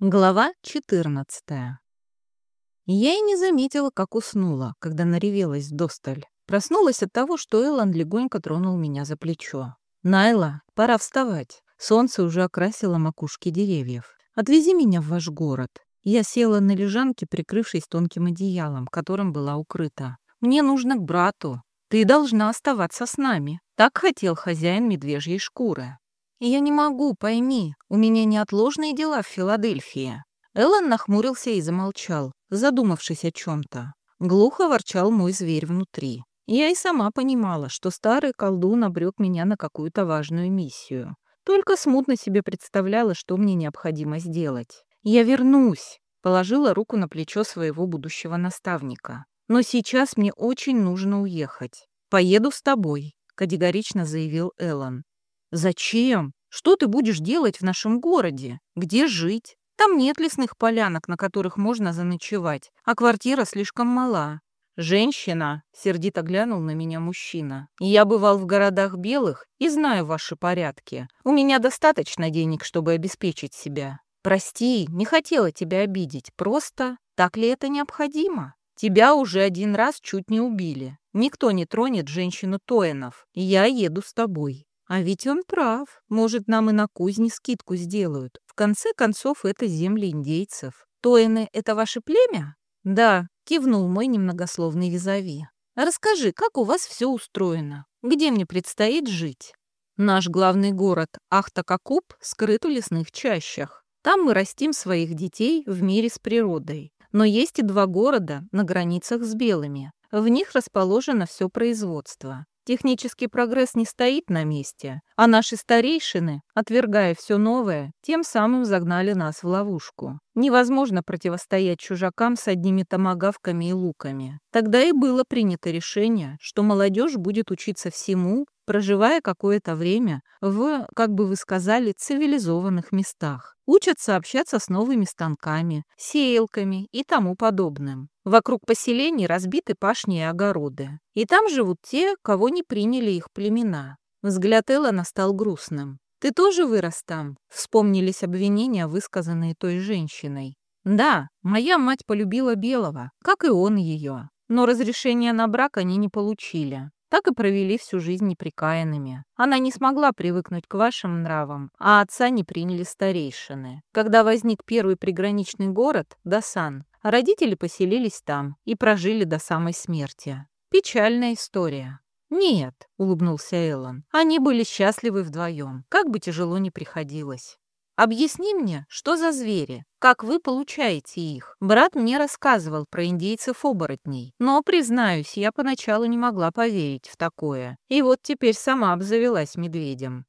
Глава 14 Я и не заметила, как уснула, когда наревелась досталь. Проснулась от того, что Эллен легонько тронул меня за плечо. «Найла, пора вставать. Солнце уже окрасило макушки деревьев. Отвези меня в ваш город». Я села на лежанке, прикрывшись тонким одеялом, которым была укрыта. «Мне нужно к брату. Ты должна оставаться с нами». Так хотел хозяин медвежьей шкуры. «Я не могу, пойми, у меня неотложные дела в Филадельфии». Эллен нахмурился и замолчал, задумавшись о чем-то. Глухо ворчал мой зверь внутри. Я и сама понимала, что старый колдун обрек меня на какую-то важную миссию. Только смутно себе представляла, что мне необходимо сделать. «Я вернусь», — положила руку на плечо своего будущего наставника. «Но сейчас мне очень нужно уехать. Поеду с тобой», — категорично заявил Эллен. «Зачем? Что ты будешь делать в нашем городе? Где жить? Там нет лесных полянок, на которых можно заночевать, а квартира слишком мала. «Женщина!» — сердито глянул на меня мужчина. «Я бывал в городах белых и знаю ваши порядки. У меня достаточно денег, чтобы обеспечить себя. Прости, не хотела тебя обидеть. Просто так ли это необходимо? Тебя уже один раз чуть не убили. Никто не тронет женщину Тоинов. Я еду с тобой. А ведь он прав. Может, нам и на кузне скидку сделают. В конце концов, это земли индейцев. Тоины — это ваше племя? Да, кивнул мой немногословный визави. Расскажи, как у вас все устроено? Где мне предстоит жить? Наш главный город Ахтакакуб скрыт в лесных чащах. Там мы растим своих детей в мире с природой. Но есть и два города на границах с белыми. В них расположено все производство. Технический прогресс не стоит на месте, а наши старейшины, отвергая все новое, тем самым загнали нас в ловушку. Невозможно противостоять чужакам с одними томагавками и луками. Тогда и было принято решение, что молодежь будет учиться всему, проживая какое-то время в, как бы вы сказали, цивилизованных местах. Учатся общаться с новыми станками, сеялками и тому подобным. Вокруг поселений разбиты пашни и огороды. И там живут те, кого не приняли их племена. Взгляд Эллона стал грустным. «Ты тоже вырос там?» Вспомнились обвинения, высказанные той женщиной. «Да, моя мать полюбила Белого, как и он ее. Но разрешения на брак они не получили. Так и провели всю жизнь неприкаянными. Она не смогла привыкнуть к вашим нравам, а отца не приняли старейшины. Когда возник первый приграничный город, Дасан, родители поселились там и прожили до самой смерти. Печальная история. «Нет», — улыбнулся Эллен, — «они были счастливы вдвоем, как бы тяжело ни приходилось». Объясни мне, что за звери? Как вы получаете их? Брат мне рассказывал про индейцев-оборотней. Но, признаюсь, я поначалу не могла поверить в такое. И вот теперь сама обзавелась медведем.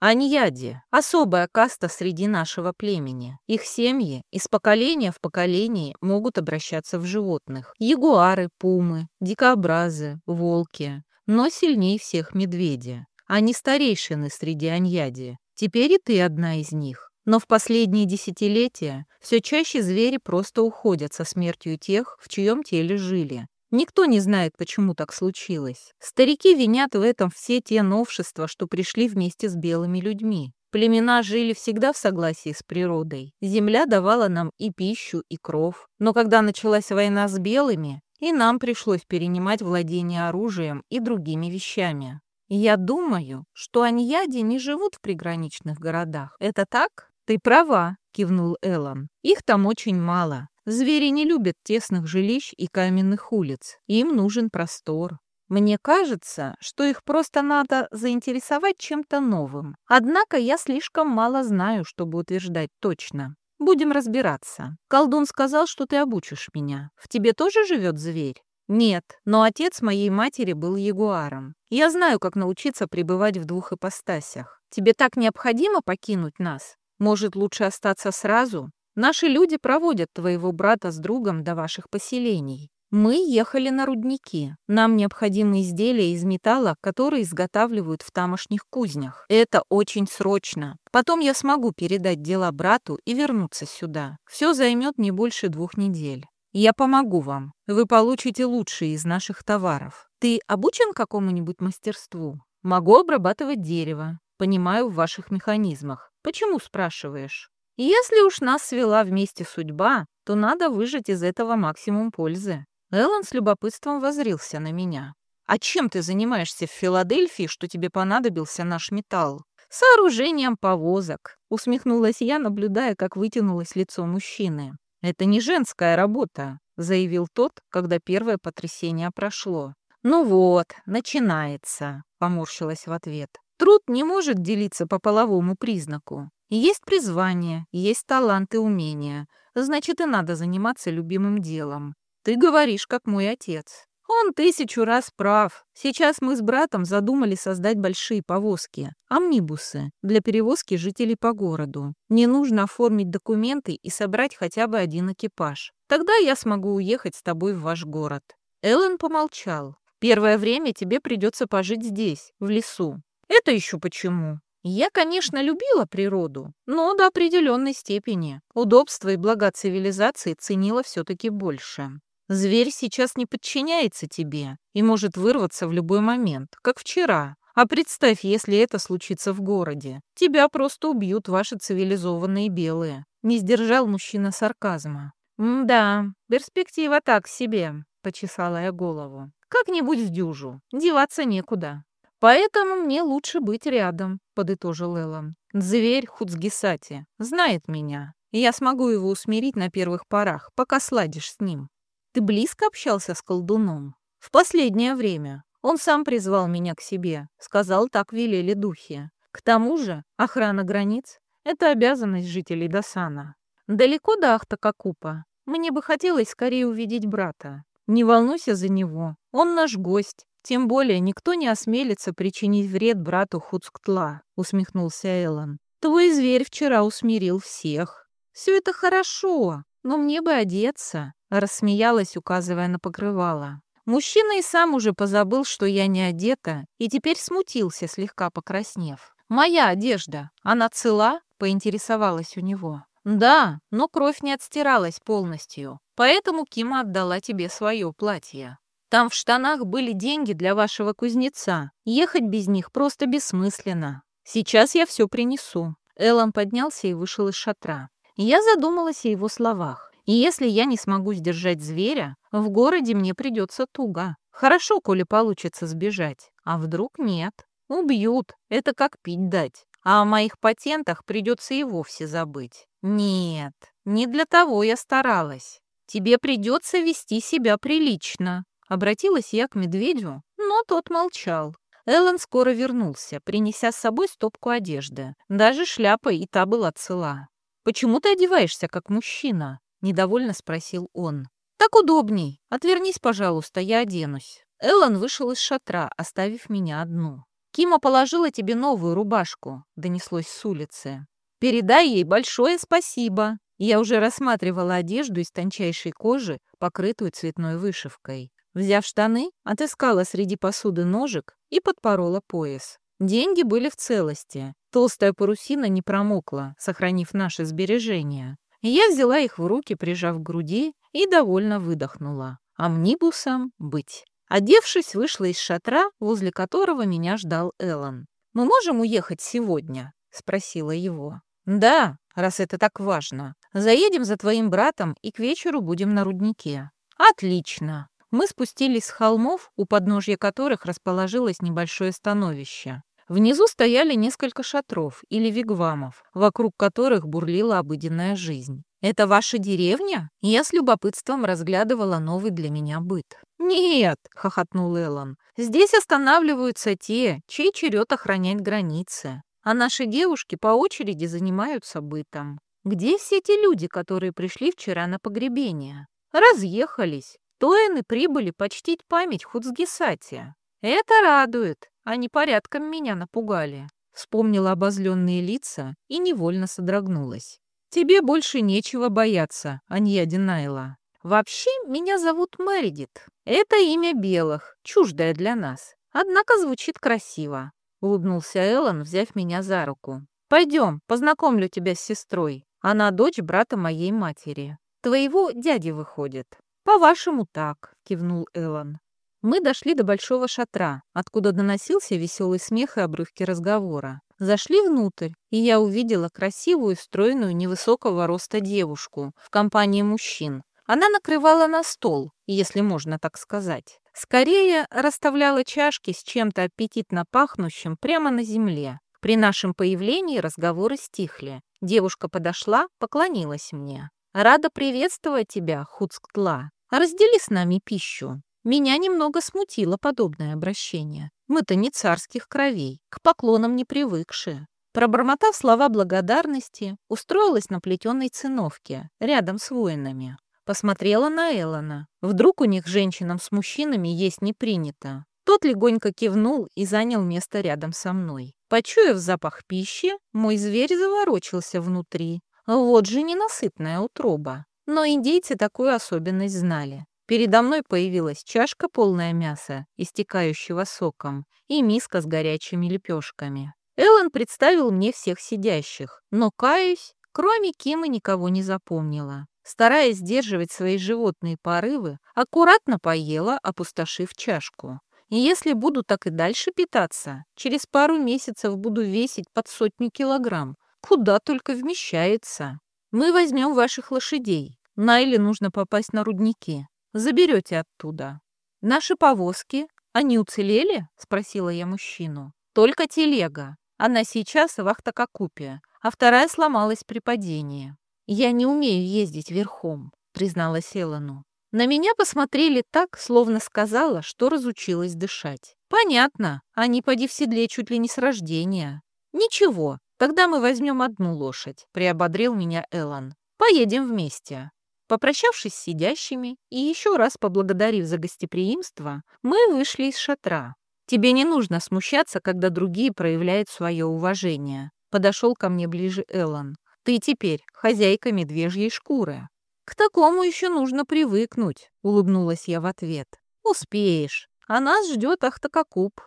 Аньяди – особая каста среди нашего племени. Их семьи из поколения в поколение могут обращаться в животных. Ягуары, пумы, дикобразы, волки. Но сильнее всех медведи. Они старейшины среди аньяди. Теперь и ты одна из них. Но в последние десятилетия все чаще звери просто уходят со смертью тех, в чьем теле жили. Никто не знает, почему так случилось. Старики винят в этом все те новшества, что пришли вместе с белыми людьми. Племена жили всегда в согласии с природой. Земля давала нам и пищу, и кров. Но когда началась война с белыми, и нам пришлось перенимать владение оружием и другими вещами. Я думаю, что аньяди не живут в приграничных городах. Это так? Ты права, кивнул Эллен. Их там очень мало. Звери не любят тесных жилищ и каменных улиц. Им нужен простор. Мне кажется, что их просто надо заинтересовать чем-то новым. Однако я слишком мало знаю, чтобы утверждать точно. Будем разбираться. Колдун сказал, что ты обучишь меня. В тебе тоже живет зверь? Нет, но отец моей матери был ягуаром. Я знаю, как научиться пребывать в двух ипостасях. Тебе так необходимо покинуть нас? Может, лучше остаться сразу? Наши люди проводят твоего брата с другом до ваших поселений. Мы ехали на рудники. Нам необходимы изделия из металла, которые изготавливают в тамошних кузнях. Это очень срочно. Потом я смогу передать дела брату и вернуться сюда. Все займет не больше двух недель. Я помогу вам. Вы получите лучшие из наших товаров. Ты обучен какому-нибудь мастерству? Могу обрабатывать дерево. Понимаю в ваших механизмах. Почему спрашиваешь? Если уж нас свела вместе судьба, то надо выжать из этого максимум пользы. Эллен с любопытством возрился на меня. «А чем ты занимаешься в Филадельфии, что тебе понадобился наш металл?» «Сооружением повозок», — усмехнулась я, наблюдая, как вытянулось лицо мужчины. «Это не женская работа», — заявил тот, когда первое потрясение прошло. «Ну вот, начинается», — поморщилась в ответ. «Труд не может делиться по половому признаку. Есть призвание, есть талант и умения. Значит, и надо заниматься любимым делом. Ты говоришь, как мой отец. Он тысячу раз прав. Сейчас мы с братом задумали создать большие повозки, амнибусы, для перевозки жителей по городу. Мне нужно оформить документы и собрать хотя бы один экипаж. Тогда я смогу уехать с тобой в ваш город». Эллен помолчал. «Первое время тебе придется пожить здесь, в лесу». «Это еще почему?» Я, конечно, любила природу, но до определенной степени. Удобства и блага цивилизации ценила все-таки больше. Зверь сейчас не подчиняется тебе и может вырваться в любой момент, как вчера. А представь, если это случится в городе. Тебя просто убьют ваши цивилизованные белые. Не сдержал мужчина сарказма. «Да, перспектива так себе», — почесала я голову. «Как-нибудь в дюжу. Деваться некуда». «Поэтому мне лучше быть рядом», — подытожил Эллен. «Зверь Хуцгисати знает меня, я смогу его усмирить на первых порах, пока сладишь с ним. Ты близко общался с колдуном? В последнее время. Он сам призвал меня к себе, сказал, так велели духи. К тому же охрана границ — это обязанность жителей Досана. Далеко до Ахтакакупа. Мне бы хотелось скорее увидеть брата. Не волнуйся за него, он наш гость. Тем более никто не осмелится причинить вред брату Хуцктла, усмехнулся Эллен. Твой зверь вчера усмирил всех. Все это хорошо, но мне бы одеться. Рассмеялась, указывая на покрывало. Мужчина и сам уже позабыл, что я не одета, и теперь смутился, слегка покраснев. «Моя одежда, она цела?» — поинтересовалась у него. «Да, но кровь не отстиралась полностью, поэтому Кима отдала тебе свое платье. Там в штанах были деньги для вашего кузнеца. Ехать без них просто бессмысленно. Сейчас я все принесу». Эллен поднялся и вышел из шатра. Я задумалась о его словах. И если я не смогу сдержать зверя, в городе мне придется туго. Хорошо, коли получится сбежать. А вдруг нет? Убьют. Это как пить дать. А о моих патентах придется и вовсе забыть. Нет, не для того я старалась. Тебе придется вести себя прилично. Обратилась я к медведю, но тот молчал. Эллен скоро вернулся, принеся с собой стопку одежды. Даже шляпа и та была цела. «Почему ты одеваешься как мужчина?» Недовольно спросил он. «Так удобней. Отвернись, пожалуйста, я оденусь». Эллен вышел из шатра, оставив меня одну. «Кима положила тебе новую рубашку», — донеслось с улицы. «Передай ей большое спасибо». Я уже рассматривала одежду из тончайшей кожи, покрытую цветной вышивкой. Взяв штаны, отыскала среди посуды ножик и подпорола пояс. Деньги были в целости. Толстая парусина не промокла, сохранив наши сбережения. Я взяла их в руки, прижав к груди, и довольно выдохнула. Амнибусом быть. Одевшись, вышла из шатра, возле которого меня ждал Эллен. «Мы можем уехать сегодня?» — спросила его. «Да, раз это так важно. Заедем за твоим братом и к вечеру будем на руднике». «Отлично!» Мы спустились с холмов, у подножья которых расположилось небольшое становище. Внизу стояли несколько шатров или вигвамов, вокруг которых бурлила обыденная жизнь. «Это ваша деревня?» Я с любопытством разглядывала новый для меня быт. «Нет», — хохотнул Эллен, — «здесь останавливаются те, чей черед охранять границы, а наши девушки по очереди занимаются бытом. Где все те люди, которые пришли вчера на погребение? Разъехались. Тоины прибыли почтить память Хуцгисати. Это радует. Они порядком меня напугали. Вспомнила обозленные лица и невольно содрогнулась. Тебе больше нечего бояться, Анья Динайла. Вообще, меня зовут Мэридит. Это имя белых, чуждое для нас. Однако звучит красиво. Улыбнулся Эллен, взяв меня за руку. Пойдем, познакомлю тебя с сестрой. Она дочь брата моей матери. Твоего дяди выходит. По-вашему так, кивнул Эллен. Мы дошли до большого шатра, откуда доносился веселый смех и обрывки разговора. Зашли внутрь, и я увидела красивую, стройную, невысокого роста девушку в компании мужчин. Она накрывала на стол, если можно так сказать. Скорее расставляла чашки с чем-то аппетитно пахнущим прямо на земле. При нашем появлении разговоры стихли. Девушка подошла, поклонилась мне. «Рада приветствовать тебя, Хуцктла. Раздели с нами пищу». Меня немного смутило подобное обращение. Мы-то не царских кровей, к поклонам не привыкшие. Пробормотав слова благодарности, устроилась на плетеной циновке, рядом с воинами. Посмотрела на Эллона. Вдруг у них женщинам с мужчинами есть не принято. Тот легонько кивнул и занял место рядом со мной. Почуяв запах пищи, мой зверь заворочился внутри. Вот же ненасытная утроба. Но индейцы такую особенность знали. Передо мной появилась чашка, полная мяса, истекающего соком, и миска с горячими лепешками. Эллен представил мне всех сидящих, но, каюсь, кроме Кима никого не запомнила стараясь сдерживать свои животные порывы, аккуратно поела, опустошив чашку. И если буду так и дальше питаться, через пару месяцев буду весить под сотню килограмм. Куда только вмещается. Мы возьмем ваших лошадей. Найле нужно попасть на рудники. Заберете оттуда. Наши повозки, они уцелели? Спросила я мужчину. Только телега. Она сейчас в Ахтакакупе, а вторая сломалась при падении. «Я не умею ездить верхом», — призналась Элону. На меня посмотрели так, словно сказала, что разучилась дышать. «Понятно, они поди в седле чуть ли не с рождения». «Ничего, тогда мы возьмем одну лошадь», — приободрил меня Элон. «Поедем вместе». Попрощавшись с сидящими и еще раз поблагодарив за гостеприимство, мы вышли из шатра. «Тебе не нужно смущаться, когда другие проявляют свое уважение», — подошел ко мне ближе Элон. Ты теперь хозяйка медвежьей шкуры. К такому еще нужно привыкнуть, улыбнулась я в ответ. Успеешь. А нас ждет Ахтакакуб.